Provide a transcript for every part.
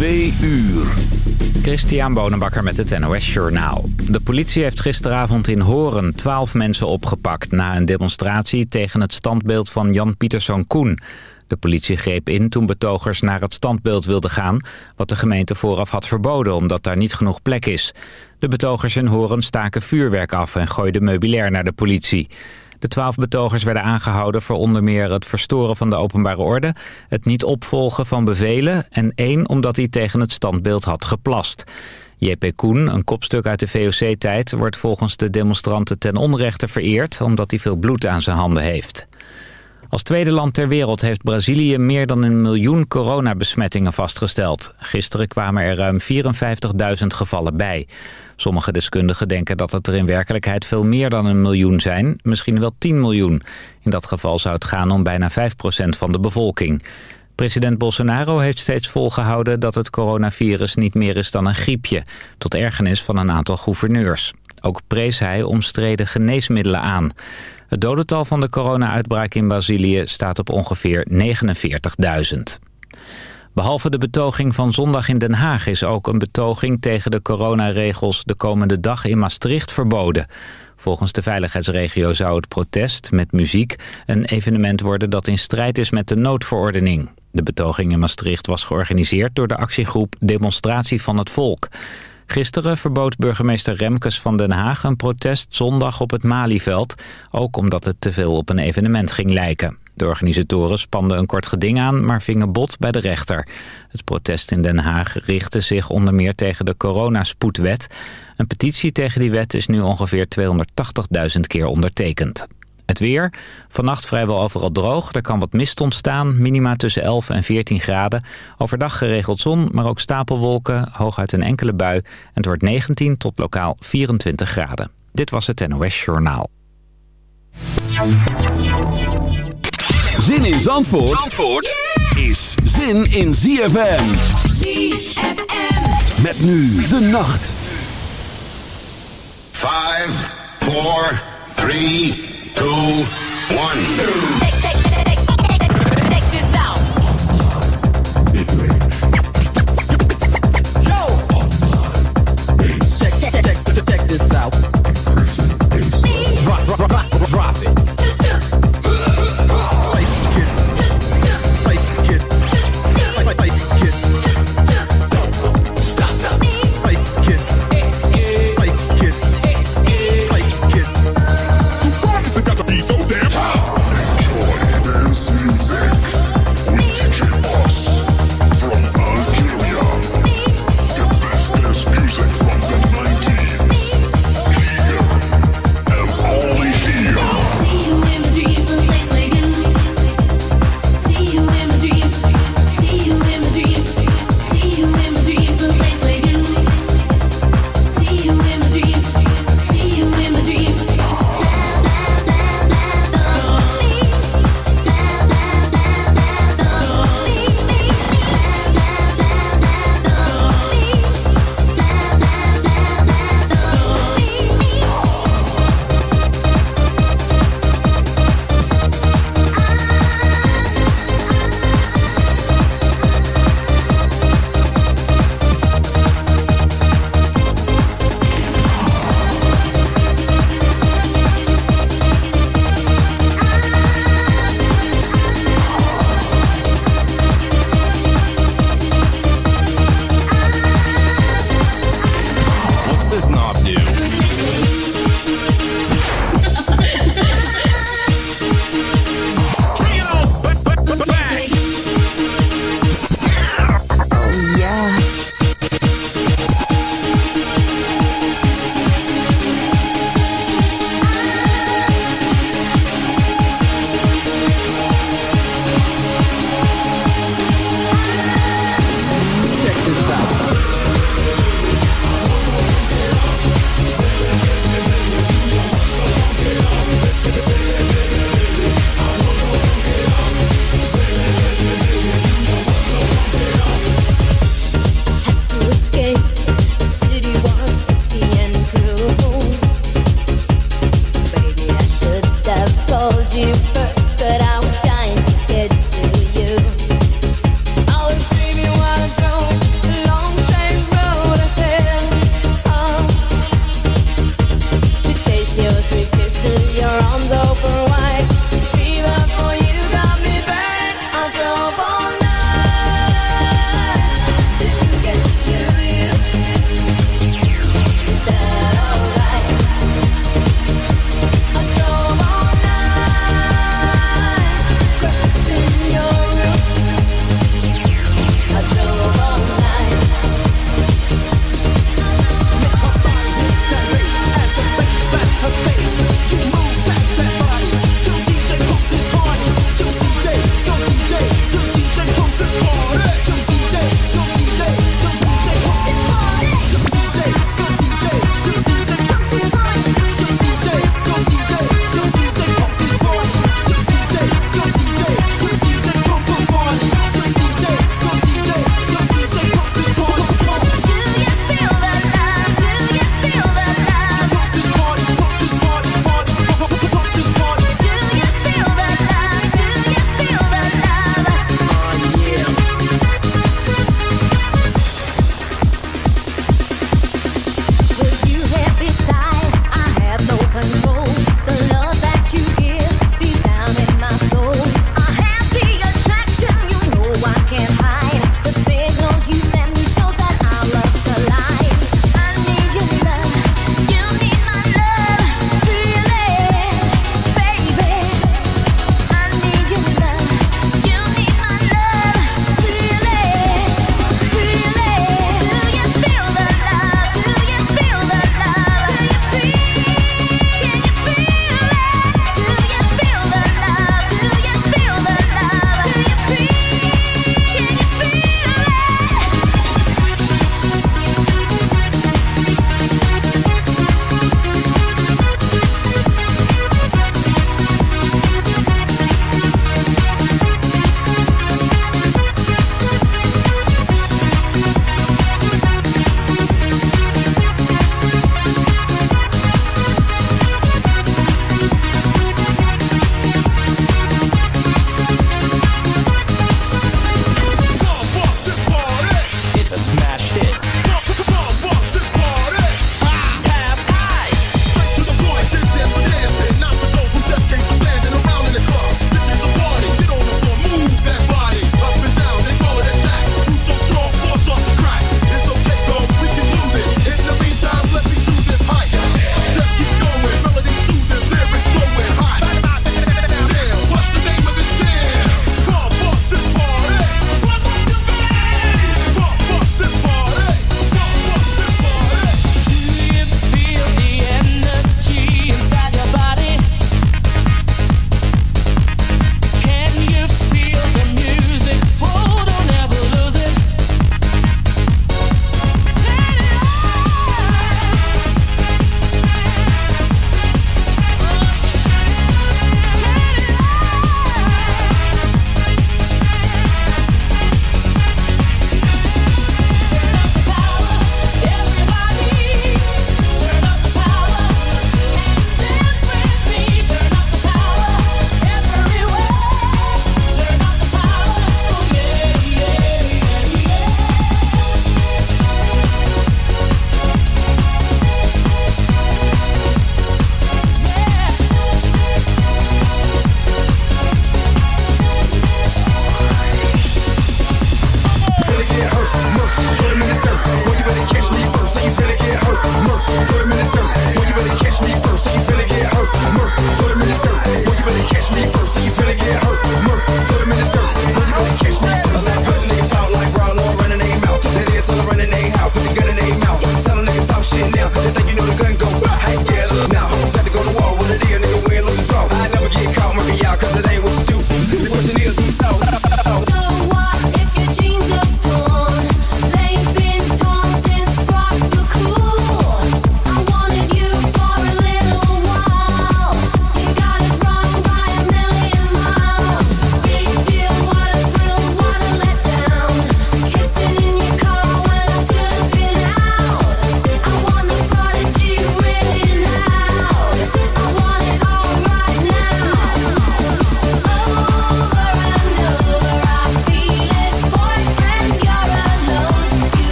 Twee uur. Christian Bonenbakker met het NOS Journaal. De politie heeft gisteravond in Horen twaalf mensen opgepakt... na een demonstratie tegen het standbeeld van Jan Pieterszoon Koen. De politie greep in toen betogers naar het standbeeld wilden gaan... wat de gemeente vooraf had verboden omdat daar niet genoeg plek is. De betogers in Horen staken vuurwerk af en gooiden meubilair naar de politie. De twaalf betogers werden aangehouden voor onder meer het verstoren van de openbare orde... het niet opvolgen van bevelen en één omdat hij tegen het standbeeld had geplast. J.P. Koen, een kopstuk uit de VOC-tijd, wordt volgens de demonstranten ten onrechte vereerd... omdat hij veel bloed aan zijn handen heeft. Als tweede land ter wereld heeft Brazilië meer dan een miljoen coronabesmettingen vastgesteld. Gisteren kwamen er ruim 54.000 gevallen bij. Sommige deskundigen denken dat het er in werkelijkheid veel meer dan een miljoen zijn, misschien wel 10 miljoen. In dat geval zou het gaan om bijna 5% van de bevolking. President Bolsonaro heeft steeds volgehouden dat het coronavirus niet meer is dan een griepje, tot ergernis van een aantal gouverneurs. Ook prees hij omstreden geneesmiddelen aan. Het dodental van de corona-uitbraak in Brazilië staat op ongeveer 49.000. Behalve de betoging van zondag in Den Haag is ook een betoging tegen de coronaregels de komende dag in Maastricht verboden. Volgens de veiligheidsregio zou het protest met muziek een evenement worden dat in strijd is met de noodverordening. De betoging in Maastricht was georganiseerd door de actiegroep Demonstratie van het Volk. Gisteren verbood burgemeester Remkes van Den Haag een protest zondag op het Malieveld, ook omdat het te veel op een evenement ging lijken. De organisatoren spanden een kort geding aan, maar vingen bot bij de rechter. Het protest in Den Haag richtte zich onder meer tegen de coronaspoedwet. Een petitie tegen die wet is nu ongeveer 280.000 keer ondertekend. Het weer. Vannacht vrijwel overal droog. Er kan wat mist ontstaan. Minima tussen 11 en 14 graden. Overdag geregeld zon, maar ook stapelwolken. Hooguit een enkele bui. En het wordt 19 tot lokaal 24 graden. Dit was het NOS Journaal. Zin in Zandvoort, Zandvoort is zin in ZFM. ZFM. Met nu de nacht. 5, 4, 3, 2, 1.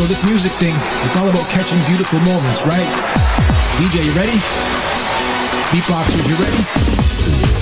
This music thing, it's all about catching beautiful moments, right? DJ, you ready? Beatboxers, you ready?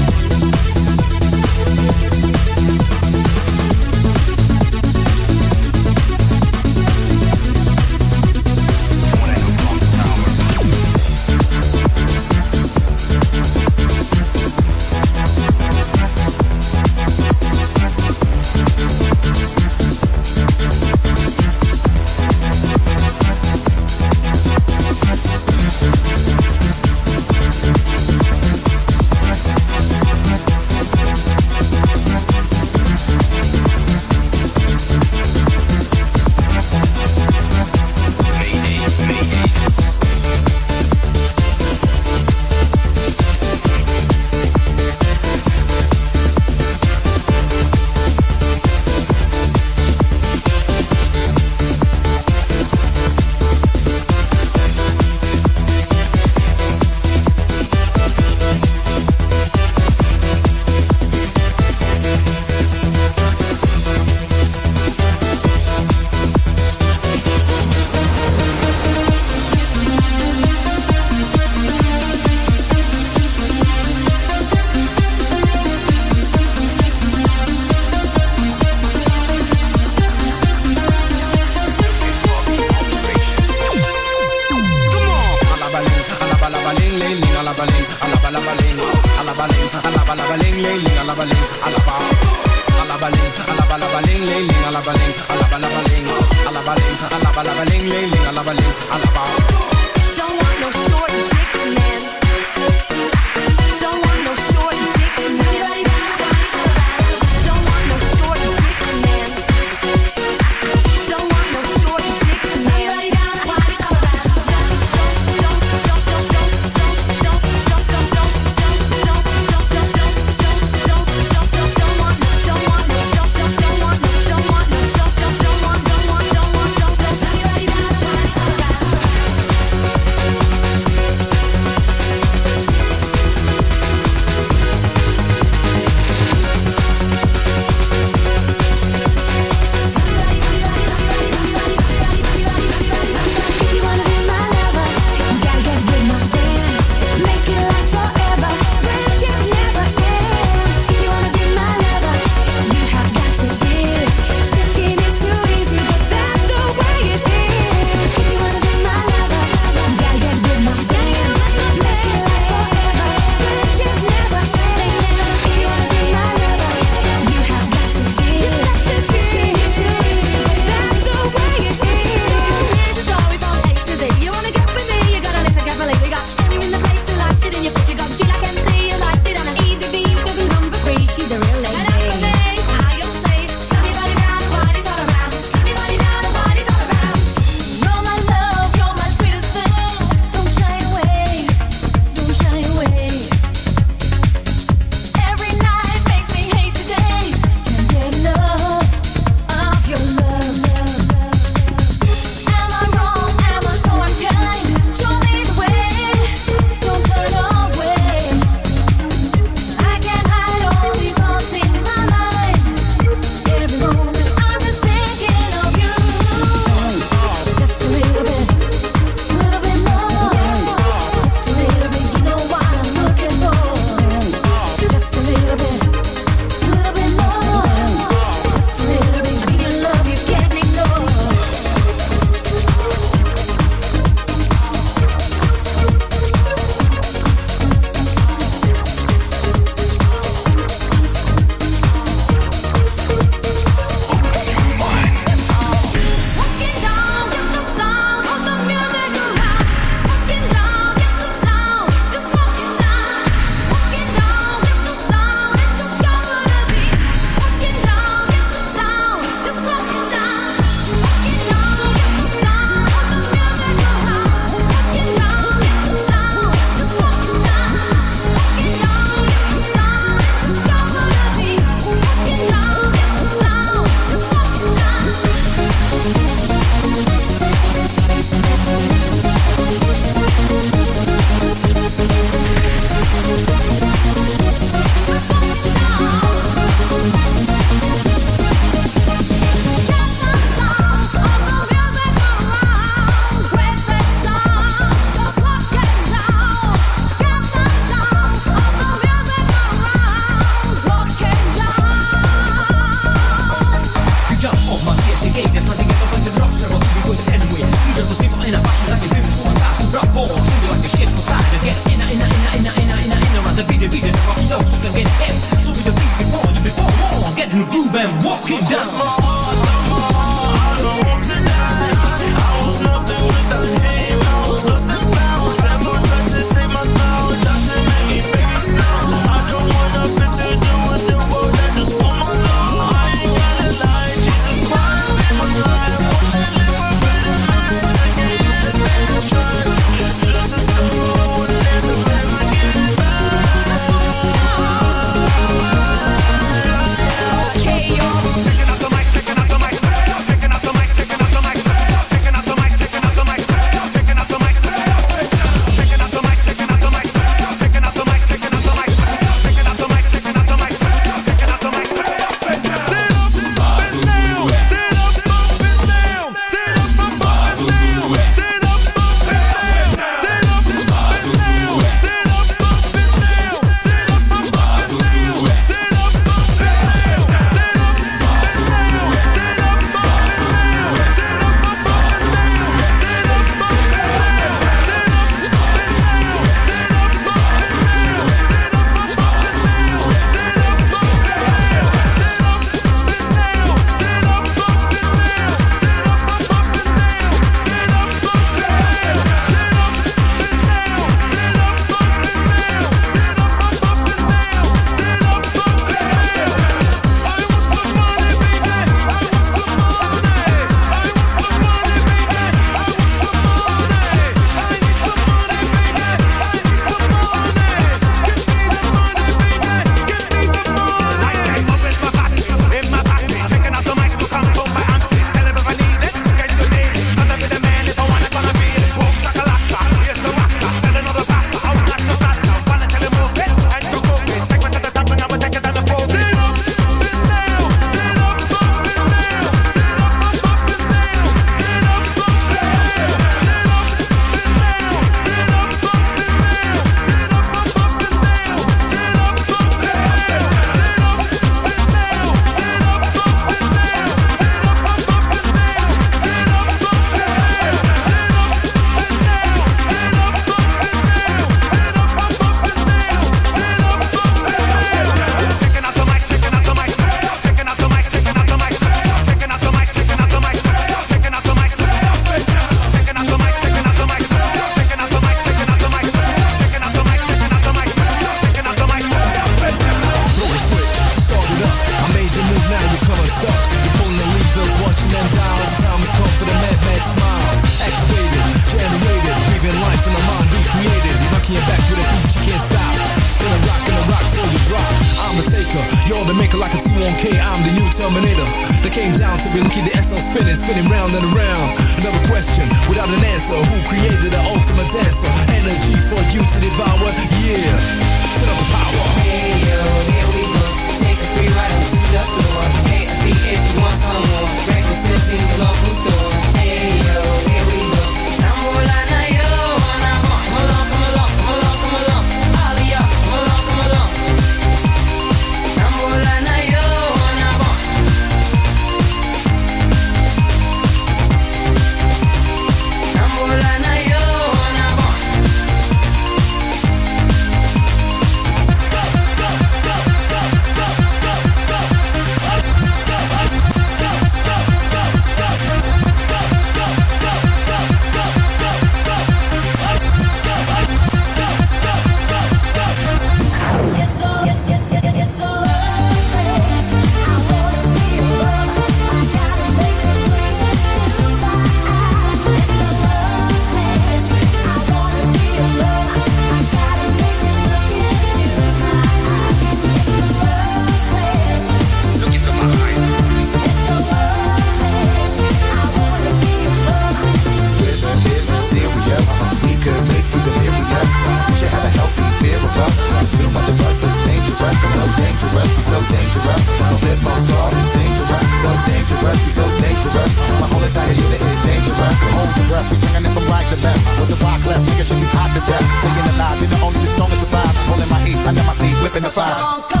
clip, niggas should be hot to death. Staying alive, be the only strong gonna survive. Holding my heat, I under my seat, whipping the fire.